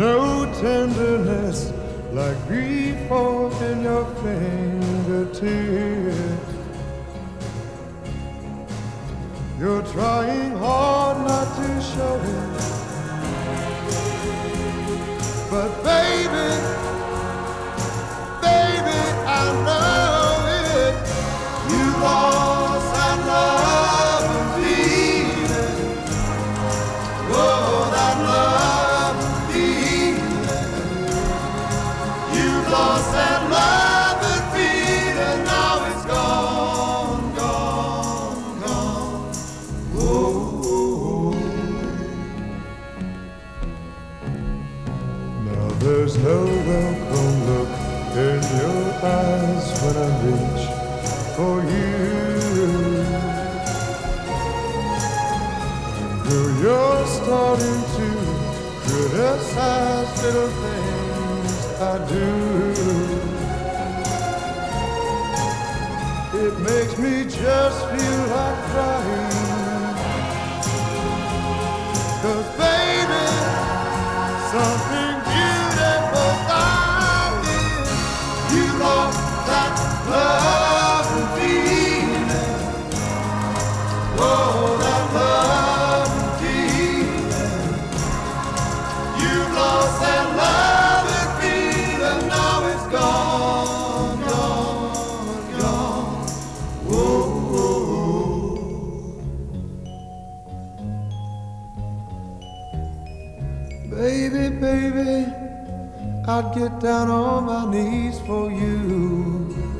no tenderness like grief in your fingertips. You're trying hard not to show it, but baby. There's no welcome look in your eyes when I reach for you. You're starting to criticize little things I do. makes me just feel like crying. Cause baby, something. Baby, baby, I'd get down on my knees for you.